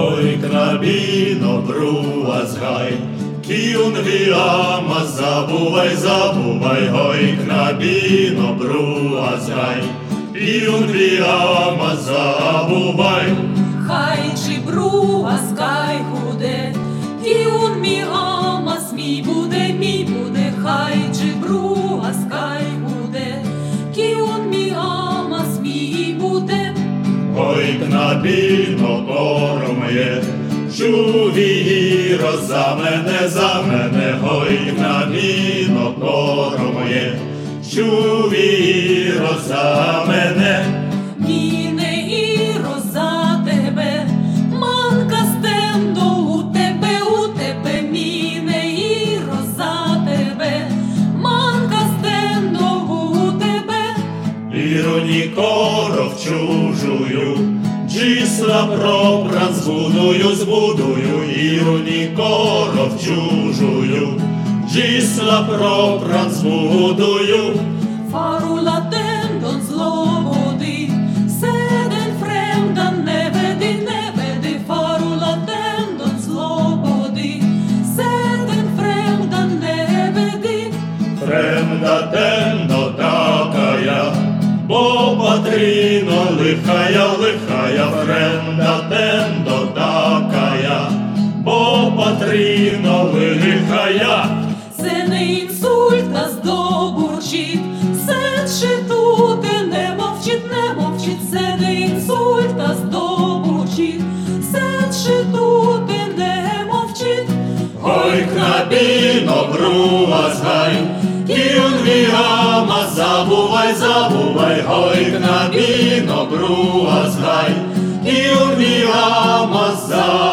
Ой, крабіно, бруазгай, кіун віама, забувай, забувай, ой, крабіно, бруазгай, кіун віама, забувай. Хай чи бруа скай худе, Діун мі амас мій буде, мій буде, хай чи бруа скай Ой, кнабіно, коро моє, чувіро за мене, за мене, ой, кнабіно, коро моє, чувіро за мене. Іроні коров чужую, числа пробран збудую, збудую, іроні коров чужую, числа пробран збудую. Farula tendon zlobodi, seden fremdan ne vedi, ne vedi, farula tendon zlobodi, seden fremdan ne vedi. Фремда темно такая, бо патріно лихая, лихая, фремда темно такая, бо патріно лихая. Це не інсульт нас добурчить, сен шитути не мовчить, не мовчить, це не інсульт нас добурчить, сен шитути не мовчить. Ой, крабіно, брувазгай, кіун Забувай, забувай, гойк на біно бруга згай, і урвіла мазай.